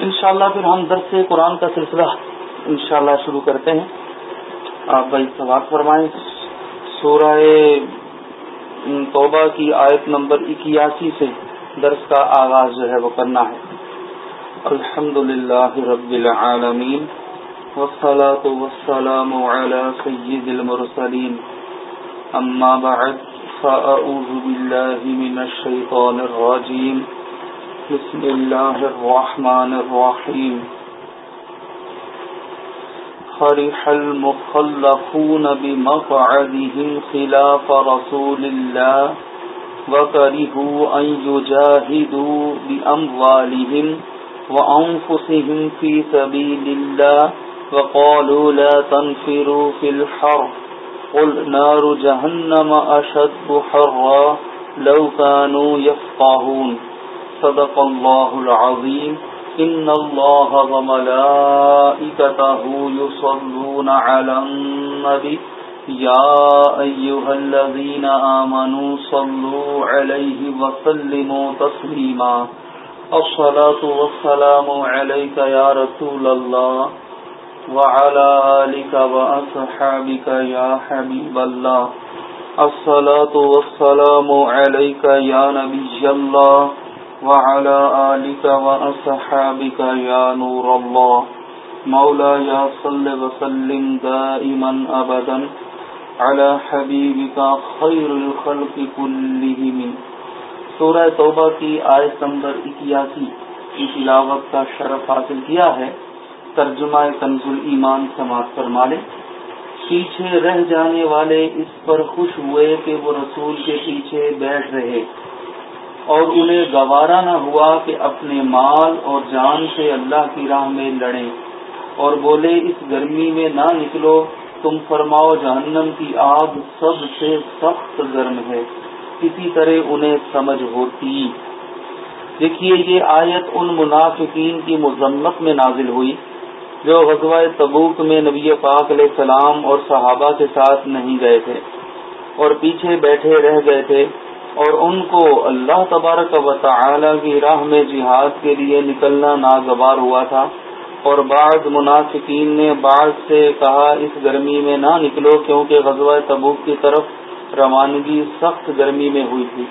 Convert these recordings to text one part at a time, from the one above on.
انشاءاللہ پھر ہم درس قرآن کا سلسلہ انشاءاللہ شروع کرتے ہیں۔ آپ بھائی سوال فرمائیں۔ سورہ توبہ کی آیت نمبر اکیاسی سے درس کا آغاز جو ہے وہ کرنا ہے۔ الحمد للہ رب العالمین۔ والصلاة والسلام على سید المرسلین۔ اما بعد فأعوذ باللہ من الشیطان الرجیم۔ بسم الله الرحمن الرحيم فرح المخلفون بمقعدهم خلاف رسول الله وكرهوا أن يجاهدوا بأموالهم وأنفسهم في سبيل الله وقالوا لا تنفروا في الحر۔ قل نار جهنم أشد حرا لو كانوا يفقهون صدق الله العظيم إن الله وملائكته يصلون على النبي يا أيها الذين آمنوا صلوا عليه وسلموا تسليما الصلاة والسلام عليك يا رسول الله وعلى آلك وأصحابك يا حبيب الله الصلاة والسلام عليك يا نبي الله وعلى آلك وأصحابك يا نور الله. مولا يا صل وسلم دائما أبدا على حبيبك خير الخلق كلهم. سورہ توبہ کی آیت نمبر اکیاسی کی تلاوت کا شرف حاصل کیا ہے، ترجمہ کنز ایمان سماعت فرما لے۔ پیچھے رہ جانے والے اس پر خوش ہوئے کہ وہ رسول کے پیچھے بیٹھ رہے۔ اور انہیں گوارا نہ ہوا کہ اپنے مال اور جان سے اللہ کی راہ میں لڑیں اور بولے، اس گرمی میں نہ نکلو، تم فرماؤ، جہنم کی آگ سب سے سخت گرم ہے۔ کسی طرح انہیں سمجھ ہوتی۔ دیکھیے، یہ آیت ان منافقین کی مذمت میں نازل ہوئی جو غزوہ تبوک میں نبی پاک علیہ السلام اور صحابہ کے ساتھ نہیں گئے تھے اور پیچھے بیٹھے رہ گئے تھے۔ اور ان کو اللہ تبارک و تعالی کی راہ میں جہاد کے لیے نکلنا ناگوار ہوا تھا۔ اور بعض منافقین نے بعض سے کہا، اس گرمی میں نہ نکلو کیونکہ غزوہ تبوک کی طرف روانگی سخت گرمی میں ہوئی تھی۔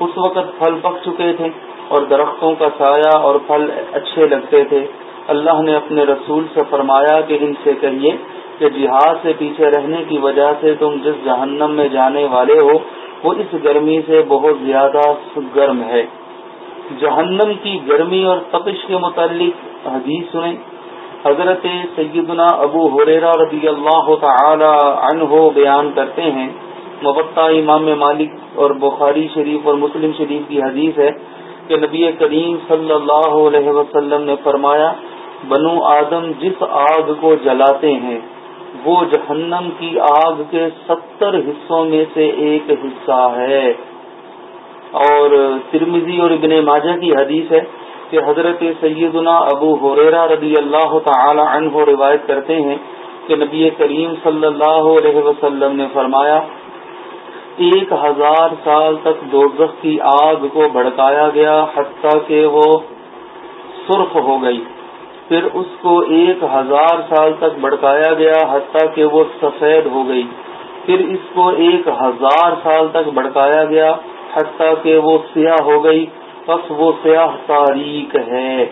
اس وقت پھل پک چکے تھے اور درختوں کا سایہ اور پھل اچھے لگتے تھے۔ اللہ نے اپنے رسول سے فرمایا کہ ان سے کہیے کہ جہاد سے پیچھے رہنے کی وجہ سے تم جس جہنم میں جانے والے ہو وہ اس گرمی سے بہت زیادہ گرم ہے۔ جہنم کی گرمی اور تپش کے متعلق حدیث سنیں۔ حضرت سیدنا ابو حریرا رضی اللہ تعالی عنہ بیان کرتے ہیں۔ مبتہ امام مالک اور بخاری شریف اور مسلم شریف کی حدیث ہے کہ نبی کریم صلی اللہ علیہ وسلم نے فرمایا، بنو آدم جس آگ کو جلاتے ہیں وہ جہنم کی آگ کے ستر حصوں میں سے ایک حصہ ہے۔ اور ترمیزی اور ابن ماجہ کی حدیث ہے کہ حضرت سیدنا ابو حریرا رضی اللہ تعالی عنہ روایت کرتے ہیں کہ نبی کریم صلی اللہ علیہ وسلم نے فرمایا، ایک ہزار سال تک دوزخ کی آگ کو بھڑکایا گیا حتیٰ کہ وہ سرخ ہو گئی۔ پھر اس کو ایک ہزار سال تک بڑکایا گیا، حتیٰ کہ وہ سفید ہو گئی۔ پھر اس کو ایک ہزار سال تک بڑکایا گیا، حتیٰ کہ وہ سیاہ ہو گئی۔ بس وہ سیاہ تاریخ ہے۔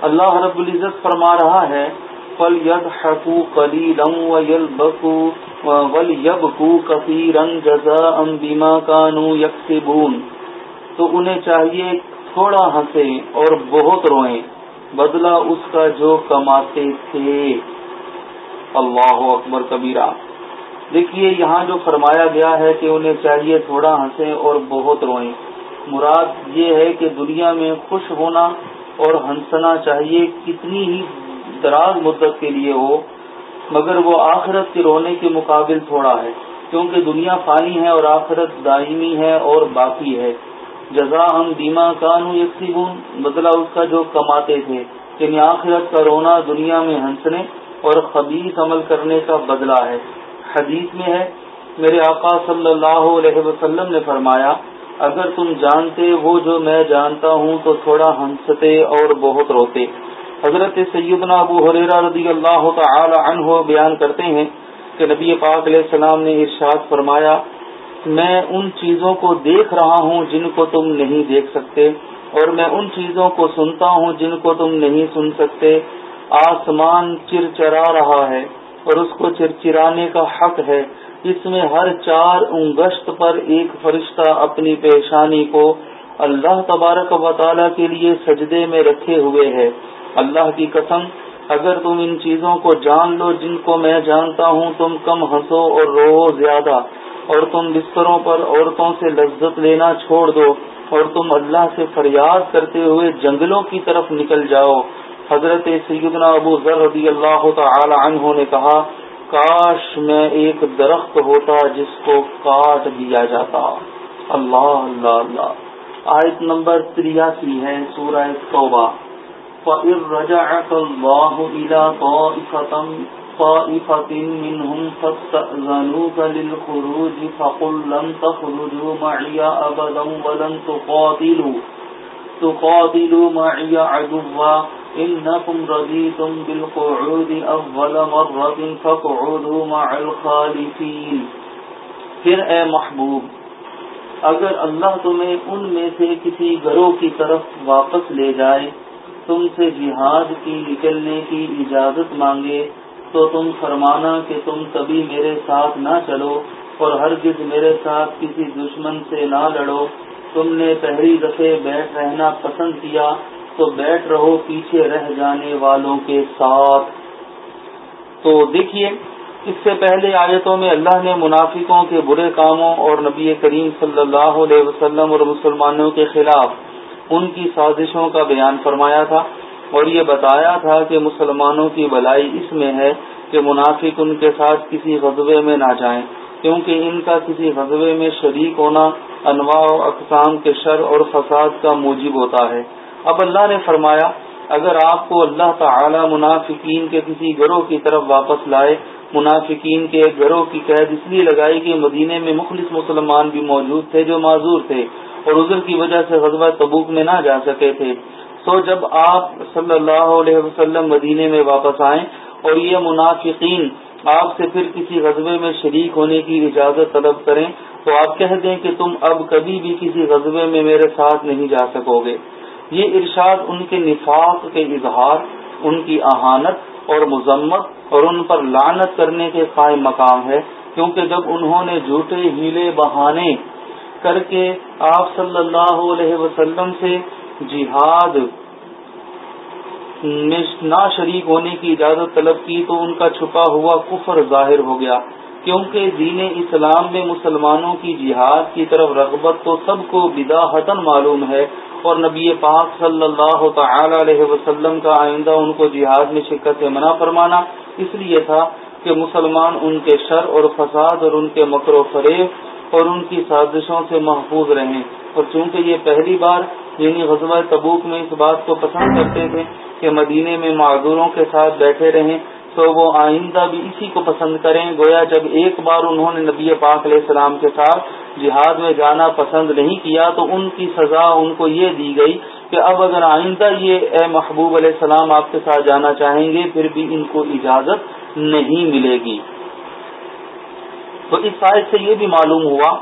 اللہ رب العزت فرما رہا ہے فل ید حقو کلی رنگ یل بکو ول یب کو کفی رنگ جزا ام بیما کانو یک تو انہیں چاہیے تھوڑا ہنسے اور بہت روئیں۔ بدلہ اس کا جو کماتے تھے۔ اللہ اکبر کبیرہ۔ دیکھیے، یہاں جو فرمایا گیا ہے کہ انہیں چاہیے تھوڑا ہنسیں اور بہت روئیں۔ مراد یہ ہے کہ دنیا میں خوش ہونا اور ہنسنا چاہیے کتنی ہی دراز مدت کے لیے ہو، مگر وہ آخرت کے رونے کے مقابل تھوڑا ہے۔ کیونکہ دنیا فانی ہے اور آخرت دائمی ہے اور باقی ہے۔ جزا ہم بیما کانو یکسیبون بدلا اس کا جو کماتے تھے یعنی آخرت کا رونا دنیا میں ہنسنے اور خبیص عمل کرنے کا بدلہ ہے۔ حدیث میں ہے، میرے آقا صلی اللہ علیہ وسلم نے فرمایا، اگر تم جانتے وہ جو میں جانتا ہوں تو تھوڑا ہنستے اور بہت روتے۔ حضرت سیدنا ابو حریرہ رضی اللہ تعالی عنہ بیان کرتے ہیں کہ نبی پاک علیہ السلام نے ارشاد فرمایا میں ان چیزوں کو دیکھ رہا ہوں جن کو تم نہیں دیکھ سکتے، اور میں ان چیزوں کو سنتا ہوں جن کو تم نہیں سن سکتے۔ آسمان چرچرا رہا ہے اور اس کو چرچرانے کا حق ہے۔ اس میں ہر چار انگشت پر ایک فرشتہ اپنی پیشانی کو اللہ تبارک و تعالی کے لیے سجدے میں رکھے ہوئے ہے۔ اللہ کی قسم، اگر تم ان چیزوں کو جان لو جن کو میں جانتا ہوں، تم کم ہنسو اور رو زیادہ۔ اور تم بستروں پر عورتوں سے لذت لینا چھوڑ دو اور تم اللہ سے فریاد کرتے ہوئے جنگلوں کی طرف نکل جاؤ۔ حضرت سیدنا ابو ذر رضی اللہ تعالی عنہ نے کہا، کاش میں ایک درخت ہوتا جس کو کاٹ دیا جاتا۔ اللہ اللہ اللہ۔ آیت نمبر تریاسی ہے سورہ توبہ۔ فَإِن رَجَعَكَ اللَّهُ إِلَى طَائِفَةٍ طَائِفَةٍ مِّنْهُمْ فَاسْتَأْذَنُوكَ لِلْخُرُوجِ فَقُل لَّن تَخْرُجُوا مَعِيَ أَبَدًا وَلَن تُقَاتِلُوا. تُقَاتِلُوا مَعِيَ عَدُوًّا. إِنَّكُمْ رَضِيتُم بِالْقُعُودِ أَوَّلَ مَرَّةٍ فَاقْعُدُوا مَعَ الْخَالِفِينَ. پھر اے محبوب، اگر اللہ تمہیں ان میں سے کسی گروہ کی طرف واپس لے جائے، تم سے جہاد کی نکلنے کی اجازت مانگے تو تم فرمانا کہ تم کبھی میرے ساتھ نہ چلو اور ہرگز میرے ساتھ کسی دشمن سے نہ لڑو۔ تم نے پہلی دفعہ بیٹھ رہنا پسند کیا، تو بیٹھ رہو پیچھے رہ جانے والوں کے ساتھ۔ تو دیکھیے، اس سے پہلے آیتوں میں اللہ نے منافقوں کے برے کاموں اور نبی کریم صلی اللہ علیہ وسلم اور مسلمانوں کے خلاف ان کی سازشوں کا بیان فرمایا تھا۔ اور یہ بتایا تھا کہ مسلمانوں کی بلائی اس میں ہے کہ منافق ان کے ساتھ کسی غذبے میں نہ جائیں، کیونکہ ان کا کسی غذبے میں شریک ہونا انواع و اقسام کے شر اور فساد کا موجب ہوتا ہے۔ اب اللہ نے فرمایا، اگر آپ کو اللہ تعالی منافقین کے کسی گروہ کی طرف واپس لائے، منافقین کے ایک گروہ کی قید اس لیے لگائی کہ مدینے میں مخلص مسلمان بھی موجود تھے جو معذور تھے اور عذر کی وجہ سے غزوہ تبوک میں نہ جا سکے تھے۔ سو جب آپ صلی اللہ علیہ وسلم مدینے میں واپس آئیں اور یہ منافقین آپ سے پھر کسی غزبے میں شریک ہونے کی اجازت طلب کریں، تو آپ کہہ دیں کہ تم اب کبھی بھی کسی غزبے میں میرے ساتھ نہیں جا سکو گے یہ ارشاد ان کے نفاق کے اظہار، ان کی اہانت اور مذمت اور ان پر لانت کرنے کے قائم مقام ہے، کیونکہ جب انہوں نے جھوٹے ہیلے بہانے کر کے آپ صلی اللہ علیہ وسلم سے جہاد میں نہ شریک ہونے کی اجازت طلب کی تو ان کا چھپا ہوا کفر ظاہر ہو گیا۔ کیونکہ دین اسلام میں مسلمانوں کی جہاد کی طرف رغبت تو سب کو بداحتن معلوم ہے اور نبی پاک صلی اللہ تعالی علیہ وسلم کا آئندہ ان کو جہاد میں شرکت سے منع فرمانا اس لیے تھا کہ مسلمان ان کے شر اور فساد اور ان کے مکر و فریب اور ان کی سازشوں سے محفوظ رہیں۔ اور چونکہ یہ پہلی بار یعنی غزوہ تبوک میں اس بات کو پسند کرتے تھے کہ مدینے میں معذوروں کے ساتھ بیٹھے رہیں، تو وہ آئندہ بھی اسی کو پسند کریں۔ گویا جب ایک بار انہوں نے نبی پاک علیہ السلام کے ساتھ جہاد میں جانا پسند نہیں کیا، تو ان کی سزا ان کو یہ دی گئی کہ اب اگر آئندہ یہ اے محبوب علیہ السلام آپ کے ساتھ جانا چاہیں گے، پھر بھی ان کو اجازت نہیں ملے گی۔ تو اس سائز سے یہ بھی معلوم ہوا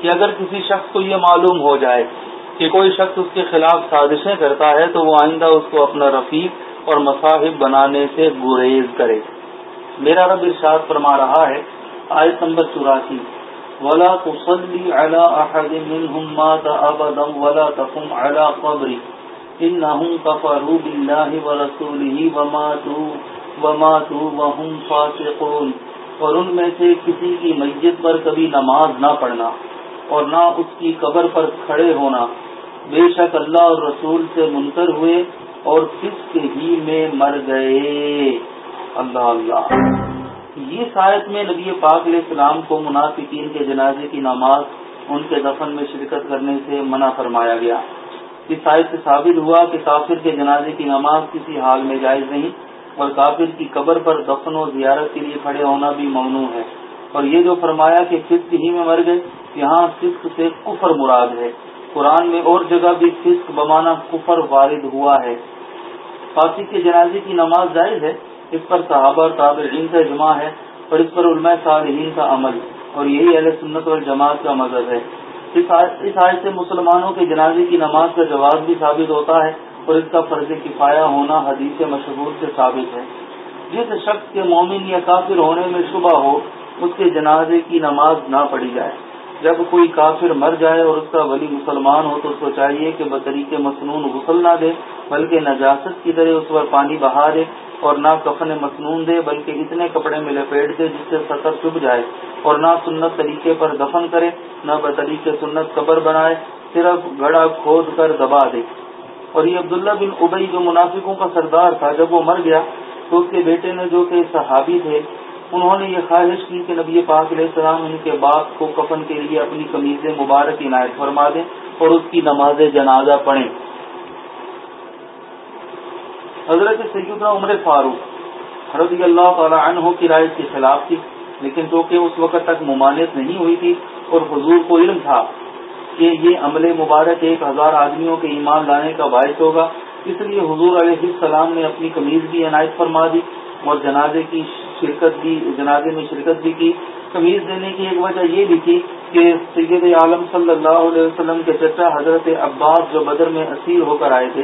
کہ اگر کسی شخص کو یہ معلوم ہو جائے کہ کوئی شخص اس کے خلاف سازشیں کرتا ہے تو وہ آئندہ اس کو اپنا رفیق اور مصاحب بنانے سے گریز کرے۔ میرا رب ارشاد فرما رہا ہے، آیت نمبر چوراسی۔ ولا تصلي على احد منهم مات ابدا ولا تقم على قبره۔ انهم كفروا بالله ورسوله وماتوا وماتوا وهم فاسقون۔ اور ان میں سے کسی کی مسجد پر کبھی نماز نہ پڑھنا۔ اور نہ اس کی قبر پر کھڑے ہونا۔ بے شک اللہ اور رسول سے منکر ہوئے اور کس کے ہی میں مر گئے۔ اللہ اللہ۔ یہ شاید میں نبی پاک علیہ السلام کو منافقین کے جنازے کی نماز، ان کے دفن میں شرکت کرنے سے منع فرمایا گیا۔ اس شاید سے ثابت ہوا کہ کافر کے جنازے کی نماز کسی حال میں جائز نہیں، اور کافر کی قبر پر دفن و زیارت کے لیے کھڑے ہونا بھی ممنوع ہے۔ اور یہ جو فرمایا کہ فسق ہی میں مر گئے، یہاں فسق سے کفر مراد ہے۔ قرآن میں اور جگہ بھی فسق بمانا کفر وارد ہوا ہے۔ فاسق کے جنازے کی نماز جائز ہے، اس پر صحابہ اور تابعین کا جمع ہے اور اس پر علماء صالحین کا عمل۔ اور یہی اہل سنت اور جماعت کا مذہب ہے۔ اس آج سے مسلمانوں کے جنازے کی نماز کا جواز بھی ثابت ہوتا ہے اور اس کا فرض کفایا ہونا حدیث مشہور سے ثابت ہے۔ جس شخص کے مومن یا کافر ہونے میں شبہ ہو اس کے جنازے کی نماز نہ پڑھی جائے۔ جب کوئی کافر مر جائے اور اس کا ولی مسلمان ہو تو اس کو چاہیے کہ بطریق مصنون غسل نہ دے، بلکہ نجاست کی طرح اس پر پانی بہا دے اور نہ کفن مصنون دے، بلکہ اتنے کپڑے میں لپیٹ دے جس سے سطر چب جائے اور نہ سنت طریقے پر دفن کرے، نہ بطریق سنت قبر بنائے، صرف گڑا کھود کر دبا دے۔ اور یہ عبداللہ بن ابئی جو منافقوں کا سردار تھا، جب وہ مر گیا تو اس کے بیٹے نے جو کہ صحابی تھے انہوں نے یہ خواہش کی کہ نبی پاک علیہ السلام ان کے باپ کو کفن کے لیے اپنی قمیض مبارک عنایت فرما دیں اور اس کی نماز جنازہ پڑھیں۔ حضرت سیدنا عمر فاروق رضی اللہ تعالی عنہ کی رائے کے خلاف تھی، لیکن چونکہ اس وقت تک ممانعت نہیں ہوئی تھی اور حضور کو علم تھا کہ یہ عمل مبارک ایک ہزار آدمیوں کے ایمان لانے کا باعث ہوگا، اس لیے حضور علیہ السلام نے اپنی قمیض بھی عنایت فرما دی اور جنازے کی شرکت بھی جنازے میں شرکت بھی کی۔ قمیض دینے کی ایک وجہ یہ بھی تھی کہ سید عالم صلی اللہ علیہ وسلم کے چچا حضرت عباس جو بدر میں اسیر ہو کر آئے تھے،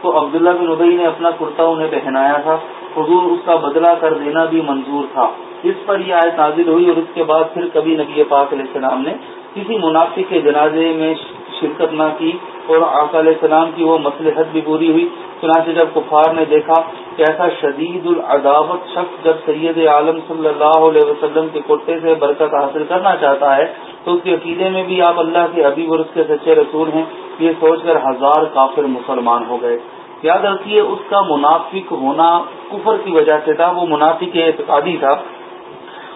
تو عبداللہ بن ابئی نے اپنا کرتا انہیں پہنایا تھا۔ حضور اس کا بدلہ کر دینا بھی منظور تھا۔ اس پر یہ آیت نازل ہوئی اور اس کے بعد پھر کبھی نبی پاک علیہ السلام نے کسی منافع کے جنازے میں شرکت نہ کی اور آقا علیہ السلام کی وہ مسلحت بھی پوری ہوئی۔ چنانچہ جب کفار نے دیکھا کہ ایسا شدید العداوت شخص جب سید عالم صلی اللہ علیہ وسلم کے کٹے سے برکت حاصل کرنا چاہتا ہے، تو اس کے عقیدے میں بھی آپ اللہ کے حبیب اور اس کے سچے رسول ہیں۔ یہ سوچ کر ہزار کافر مسلمان ہو گئے۔ یاد رکھیے، اس کا منافق ہونا کفر کی وجہ سے تھا، وہ منافق اعتقادی تھا۔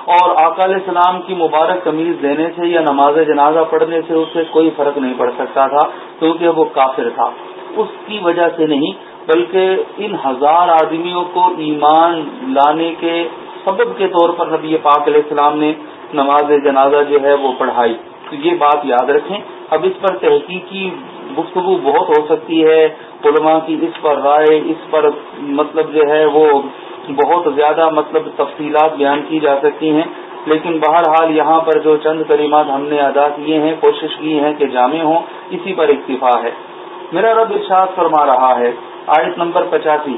اور آقا علیہ السلام کی مبارک قمیض دینے سے یا نماز جنازہ پڑھنے سے اس سے کوئی فرق نہیں پڑ سکتا تھا، کیونکہ وہ کافر تھا۔ اس کی وجہ سے نہیں بلکہ ان ہزار آدمیوں کو ایمان لانے کے سبب کے طور پر نبی پاک علیہ السلام نے نماز جنازہ جو ہے وہ پڑھائی۔ تو یہ بات یاد رکھیں۔ اب اس پر تحقیقی گفتگو بہت ہو سکتی ہے۔ علماء کی اس پر رائے، اس پر مطلب جو ہے وہ بہت زیادہ مطلب تفصیلات بیان کی جا سکتی ہیں۔ لیکن بہرحال یہاں پر جو چند کریمات ہم نے ادا کیے ہیں، کوشش کی ہے کہ جامع ہوں، اسی پر اکتفا ہے۔ میرا رب ارشاد فرما رہا ہے آیت نمبر پچاسی۔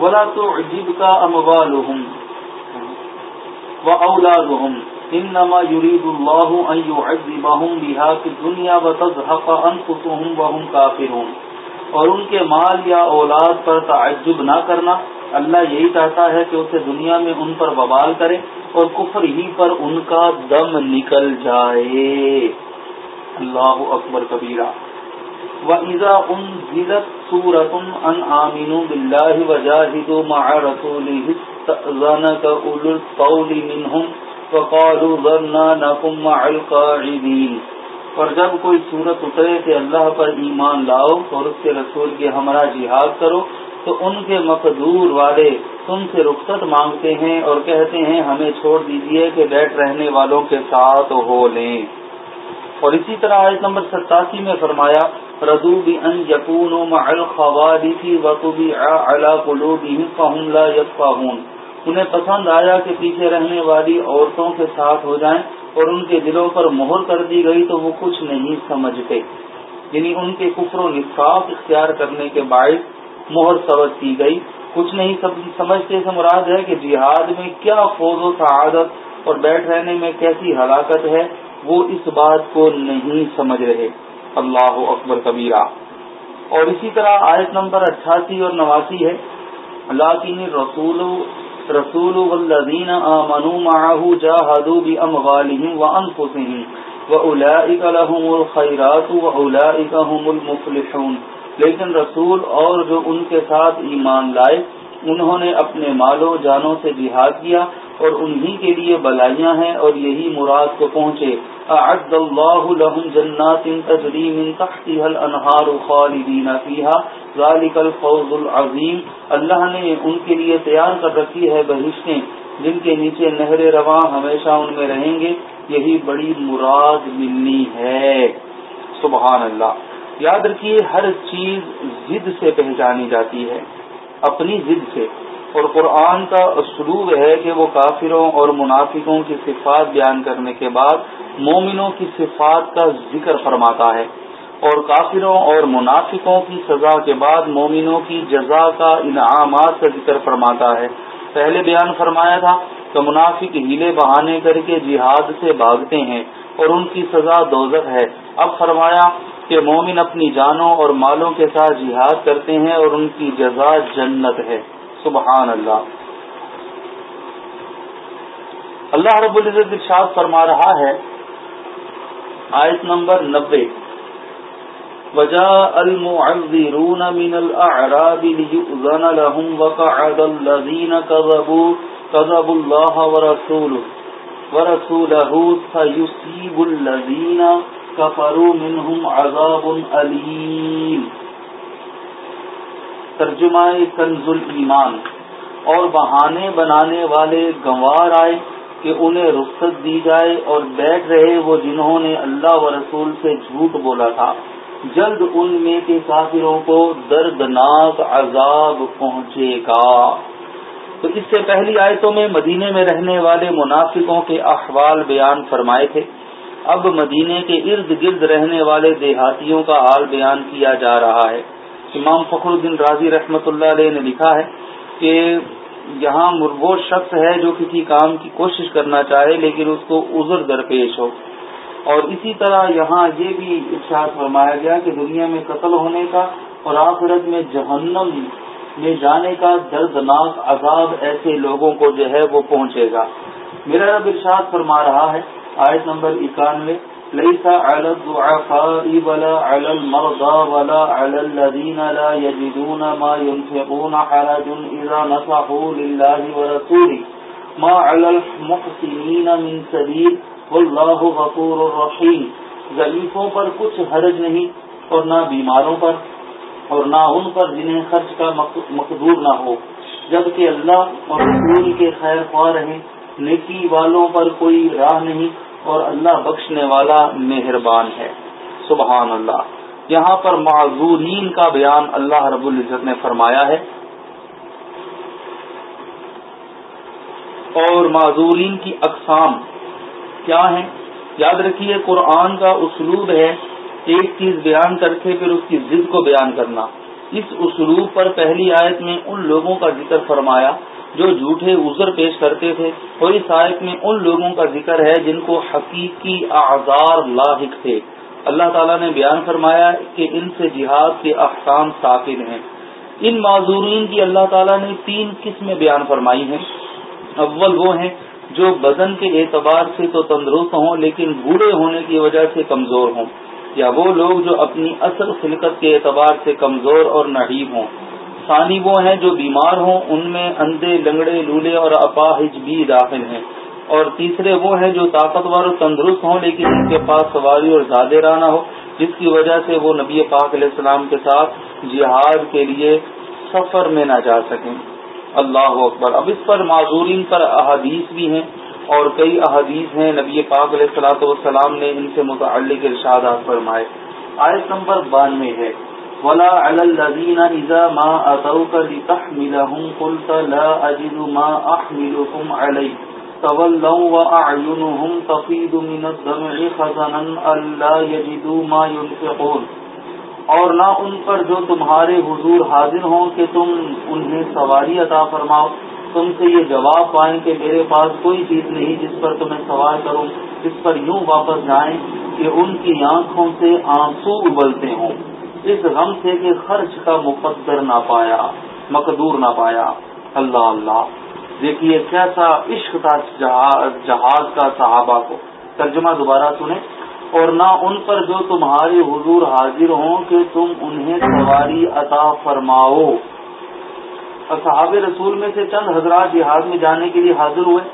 ولا تو عجیب کا اموال و اولاد انما يريد الله ان يعذبهم بها في الدنيا وتزهق انفسهم وهم كافرون۔ اور ان کے مال یا اولاد پر تعجب نہ کرنا۔ اللہ یہی چاہتا ہے کہ اسے دنیا میں ان پر بوال کرے اور کفر ہی پر ان کا دم نکل جائے۔ اللہ اکبر کبیرہ. و ایزا ان ضلع سورت ان آمین بلّہ وجاہد مع رسول وقالوا ذرنا نقم مع القاعدین اور جب کوئی صورت اترے کہ اللہ پر ایمان لاؤ اور اس کے رسول کے ہمراہ جہاد کرو تو ان کے مقدور والے تم سے رخصت مانگتے ہیں اور کہتے ہیں ہمیں چھوڑ دیجیے کہ بیٹھ رہنے والوں کے ساتھ ہو لیں۔ اور اسی طرح آیت نمبر ستاسی میں فرمایا ردو بھی ان یقون انہیں پسند آیا کہ پیچھے رہنے والی عورتوں کے ساتھ ہو جائیں اور ان کے دلوں پر مہر کر دی گئی تو وہ کچھ نہیں سمجھتے۔ یعنی ان کے کفر و نصاف اختیار کرنے کے باعث مہر سبق کی گئی۔ کچھ نہیں سمجھتے سے مراد ہے کہ جہاد میں کیا فوج و سعادت اور بیٹھ رہنے میں کیسی ہلاکت ہے۔ وہ اس بات کو نہیں سمجھ رہے۔ اللہ اکبر کبیرہ۔ اور اسی طرح آیت نمبر اٹھاسی اور نواسی ہے۔ اللہ کی رسول رسول والذین آمنوا معه جاهدوا بأموالهم وأنفسهم وأولئك لهم الخيرات وأولئك هم المفلحون۔ لیکن رسول اور جو ان کے ساتھ ایمان لائے انہوں نے اپنے مالوں جانوں سے جہاد کیا اور انہی کے لیے بلائیاں ہیں اور یہی مراد کو پہنچے۔ اعد اللہ لهم جنات تجری من تحتها الانہار خالدین فیہا۔ ذالک الفوز العظیم۔ اللہ نے ان کے لیے تیار کر رکھی ہے بہشتیں۔ جن کے نیچے نہر رواں ہمیشہ ان میں رہیں گے۔ یہی بڑی مراد ملنی ہے۔ سبحان اللہ۔ یاد رکھیے، ہر چیز ضد سے پہچانی جاتی ہے۔ اپنی ضد سے۔ اور قرآن کا اسلوب ہے کہ وہ کافروں اور منافقوں کی صفات بیان کرنے کے بعد مومنوں کی صفات کا ذکر فرماتا ہے۔ اور کافروں اور منافقوں کی سزا کے بعد مومنوں کی جزا کا انعامات کا ذکر فرماتا ہے۔ پہلے بیان فرمایا تھا کہ منافق ہیلے بہانے کر کے جہاد سے بھاگتے ہیں اور ان کی سزا دوزخ ہے۔ اب فرمایا کہ مومن اپنی جانوں اور مالوں کے ساتھ جہاد کرتے ہیں اور ان کی جزا جنت ہے۔ سبحان اللہ اللہ رب العزت ارشاد فرما رہا ہے۔ آیت نمبر نبے۔ وجا المعذرون من الاعراب ليؤذن لهم وقعد الذين كذبوا كذبوا الله ورسوله ورسوله سيصيب الذين کفروا منہم عذاب علیم ترجمہ کنز ایمان اور بہانے بنانے والے گنوار آئے کہ انہیں رخصت دی جائے اور بیٹھ رہے وہ جنہوں نے اللہ و رسول سے جھوٹ بولا تھا۔ جلد ان میں کے کافروں کو دردناک عذاب پہنچے گا۔ تو اس سے پہلی آیتوں میں مدینے میں رہنے والے منافقوں کے احوال بیان فرمائے تھے۔ اب مدینے کے ارد گرد رہنے والے دیہاتیوں کا حال بیان کیا جا رہا ہے۔ امام فخر الدین راضی رحمت اللہ علیہ نے لکھا ہے کہ یہاں وہ شخص ہے جو کسی کام کی کوشش کرنا چاہے لیکن اس کو عذر درپیش ہو۔ اور اسی طرح یہاں یہ بھی ارشاد فرمایا گیا کہ دنیا میں قتل ہونے کا اور آخرت میں جہنم میں جانے کا دردناک عذاب ایسے لوگوں کو جو ہے وہ پہنچے گا۔ میرا رب ارشاد فرما رہا ہے آیت نمبر اکانوے، ليس على الضعفاء ولا على المرضى ولا على الذين لا يجدون ما ينفقون حرج إذا نصحوا لله ورسوله. ما على المحسنين من سبيل، والله غفور رحيم. ضعیفوں پر کچھ حرج نہیں اور نہ بیماروں پر اور نہ ان پر جنہیں خرچ کا مقدور نہ ہو، جبکہ اللہ اور رسول کے خیر خواہ رہیں۔ نیکی والوں پر کوئی راہ نہیں اور اللہ بخشنے والا مہربان ہے۔ سبحان اللہ۔ یہاں پر معذورین کا بیان اللہ رب العزت نے فرمایا ہے۔ اور معذورین کی اقسام کیا ہیں؟ یاد رکھیے، قرآن کا اسلوب ہے ایک چیز بیان کر کے پھر اس کی ضد کو بیان کرنا۔ اس اسلوب پر پہلی آیت میں ان لوگوں کا ذکر فرمایا جو جھوٹے عذر پیش کرتے تھے۔ اور اس آیت میں ان لوگوں کا ذکر ہے جن کو حقیقی اعذار لاحق تھے۔ اللہ تعالیٰ نے بیان فرمایا کہ ان سے جہاد کے احکام ثابت ہیں۔ ان معذورین کی اللہ تعالیٰ نے تین قسمیں بیان فرمائی ہیں۔ اول وہ ہیں جو بدن کے اعتبار سے تو تندرست ہوں لیکن بوڑھے ہونے کی وجہ سے کمزور ہوں، یا وہ لوگ جو اپنی اصل خلقت کے اعتبار سے کمزور اور نحیب ہوں۔ ثانی وہ ہیں جو بیمار ہوں، ان میں اندھے، لنگڑے، لولے اور اپاہج بھی داخل ہیں۔ اور تیسرے وہ ہیں جو طاقتور اور تندرست ہوں، لیکن ان کے پاس سواری اور زیادہ راہ نہ ہو، جس کی وجہ سے وہ نبی پاک علیہ السلام کے ساتھ جہاد کے لیے سفر میں نہ جا سکیں۔ اللہ اکبر۔ اب اس پر معذورین پر احادیث بھی ہیں اور کئی احادیث ہیں۔ نبی پاک علیہ السلاۃ والسلام نے ان سے متعلق ارشادات فرمائے۔ آیت نمبر بانوے ہے۔ ولا على الذين إذا ما أتوك لتحملهم قلت لا أجد ما أحملكم عليه. تولوا وأعينهم تفيد من الدمع خزنا ألا يجدوا ما ينفقون. اور نہ ان پر جو تمہارے حضور حاضر ہوں کہ تم انہیں سواری عطا فرماؤ. تم سے یہ جواب پائیں کہ میرے پاس کوئی چیز نہیں جس پر تمہیں سوار کروں، جس پر یوں واپس جائیں کہ ان کی آنکھوں سے آنسو ابلتے ہوں۔ اس غم سے کہ خرچ کا مقدر نہ پایا، مقدور نہ پایا۔ اللہ اللہ۔ دیکھیے کیسا عشق تھا جہاز کا صحابہ کو۔ ترجمہ دوبارہ سنیں۔ اور نہ ان پر جو تمہارے حضور حاضر ہوں کہ تم انہیں سواری عطا فرماؤ۔ صحاب رسول میں سے چند حضرات جہاد میں جانے کے لیے حاضر ہوئے۔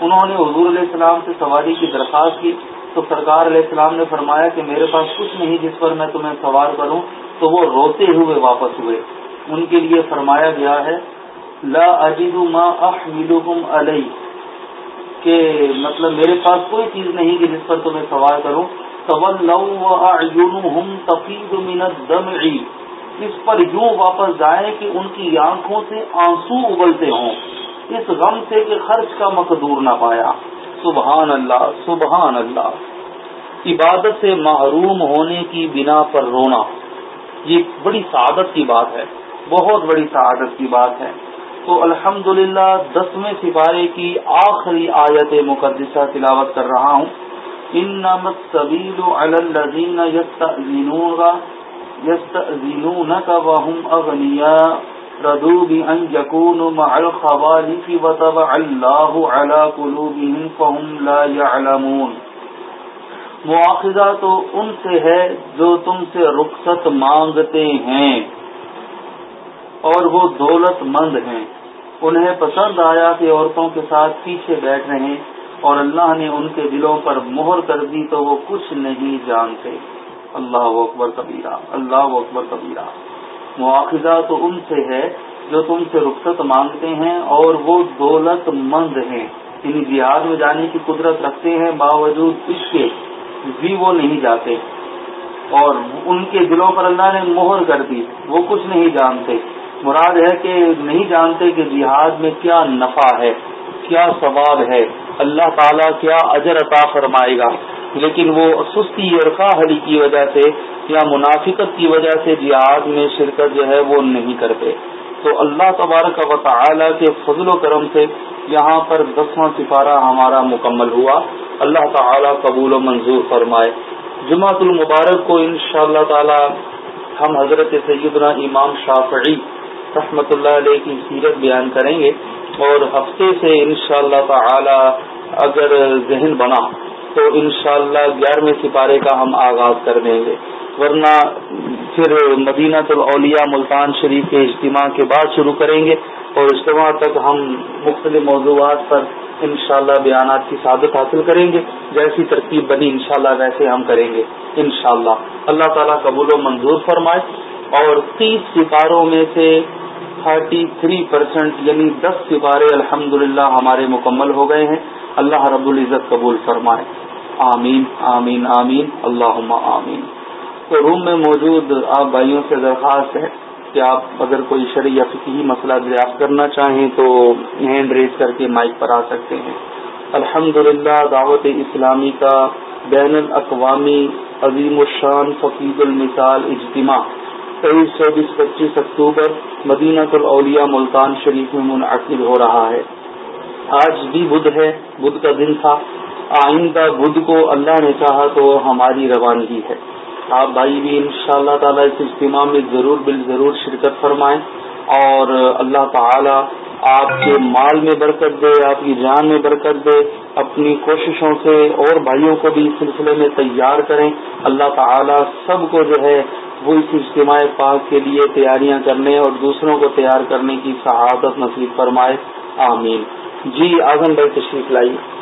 انہوں نے حضور علیہ السلام سے سواری کی درخواست کی۔ تو سرکار علیہ السلام نے فرمایا کہ میرے پاس کچھ نہیں، جس پر میں تمہیں سوار کروں۔ تو وہ روتے ہوئے واپس ہوئے۔ ان کے لیے فرمایا گیا ہے، لا اجد ما احملکم علی۔ کہ مطلب میرے پاس کوئی چیز نہیں کہ جس پر تمہیں سوار کروں۔ تفید من الدمع۔ اس پر یوں واپس جائیں کہ ان کی آنکھوں سے آنسو ابلتے ہوں۔ اس غم سے کہ خرچ کا مقدور نہ پایا۔ سبحان اللہ سبحان اللہ عبادت سے محروم ہونے کی بنا پر رونا، یہ بڑی سعادت کی بات ہے، بہت بڑی سعادت کی بات ہے۔ تو الحمد للہ دسویں سپارے کی آخری آیت مقدسہ تلاوت کر رہا ہوں۔ ان نمت طویل الزین کا وهم اغنیا ردو بأن يكونوا مع الخوالف وطبع الله على قلوبهم فهم لا يعلمون۔ مواخذہ تو ان سے ہے جو تم سے رخصت مانگتے ہیں اور وہ دولت مند ہیں۔ انہیں پسند آیا کہ عورتوں کے ساتھ پیچھے بیٹھ رہے اور اللہ نے ان کے دلوں پر مہر کر دی تو وہ کچھ نہیں جانتے۔ اللہ اکبر کبیرہ، اللہ اکبر کبیرہ۔ مواخذہ تو ان سے ہے جو تم سے رخصت مانگتے ہیں اور وہ دولت مند ہیں۔ یعنی جہاد میں جانے کی قدرت رکھتے ہیں، باوجود اس کے بھی وہ نہیں جاتے۔ اور ان کے دلوں پر اللہ نے مہر کر دی، وہ کچھ نہیں جانتے۔ مراد ہے کہ نہیں جانتے کہ جہاد میں کیا نفع ہے، کیا ثواب ہے۔ اللہ تعالیٰ کیا اجر عطا فرمائے گا۔ لیکن وہ سستی اور کاہلی کی وجہ سے یا منافقت کی وجہ سے جہاد میں شرکت جو ہے وہ نہیں کرتے۔ تو اللہ تبارک و تعالی کے فضل و کرم سے یہاں پر دسواں سپارہ ہمارا مکمل ہوا۔ اللہ تعالی قبول و منظور فرمائے۔ جمعۃ المبارک کو ان شاء اللہ تعالی ہم حضرت سیدنا امام شافعی رحمۃ اللہ علیہ کی سیرت بیان کریں گے۔ اور ہفتے سے ان شاء اللہ تعالی اگر ذہن بنا تو انشاءاللہ اللہ گیارہویں سپارے کا ہم آغاز کر دیں گے۔ ورنہ پھر مدینہ الاولیاء ملتان شریف کے اجتماع کے بعد شروع کریں گے اور اجتماع تک ہم مختلف موضوعات پر انشاءاللہ بیانات کی سعادت حاصل کریں گے۔ جیسی ترتیب بنی انشاءاللہ ویسے ہم کریں گے، انشاءاللہ۔ اللہ تعالیٰ قبول و منظور فرمائے اور تیس سپاروں میں سے تھرٹی تھری پرسینٹ یعنی دس سپارے الحمد ہمارے مکمل ہو گئے ہیں۔ اللہ رب العزت قبول فرمائے۔ آمین آمین آمین۔ اللہ آمین۔ تو روم میں موجود آپ بھائیوں سے درخواست ہے کہ آپ اگر کوئی شرعی یا مسئلہ دریافت کرنا چاہیں تو ہینڈ ریز کر کے مائک پر آ سکتے ہیں۔ الحمد دعوت اسلامی کا بین الاقوامی عظیم الشان فقید المثال اجتماع۔ تیئیس چوبیس پچیس اکتوبر مدینہ الاولیاء ملتان شریف میں منعقد ہو رہا ہے۔ آج بھی بدھ ہے، بدھ کا دن تھا۔ آئندہ بدھ کو اللہ نے چاہا تو ہماری روانگی ہے۔ آپ بھائی بھی ان شاء اللہ تعالیٰ اس اجتماع میں ضرور بال ضرور شرکت فرمائیں اور اللہ تعالی آپ کے مال میں برکت دے، آپ کی جان میں برکت دے، اپنی کوششوں سے اور بھائیوں کو بھی اس سلسلے میں تیار کریں۔ اللہ تعالی سب کو جو ہے وہ اس اجتماع پاک کے لیے تیاریاں کرنے اور دوسروں کو تیار کرنے کی شہادت نصیب فرمائے۔ آمین۔ جی اعظم بھائی تشریف لائیے۔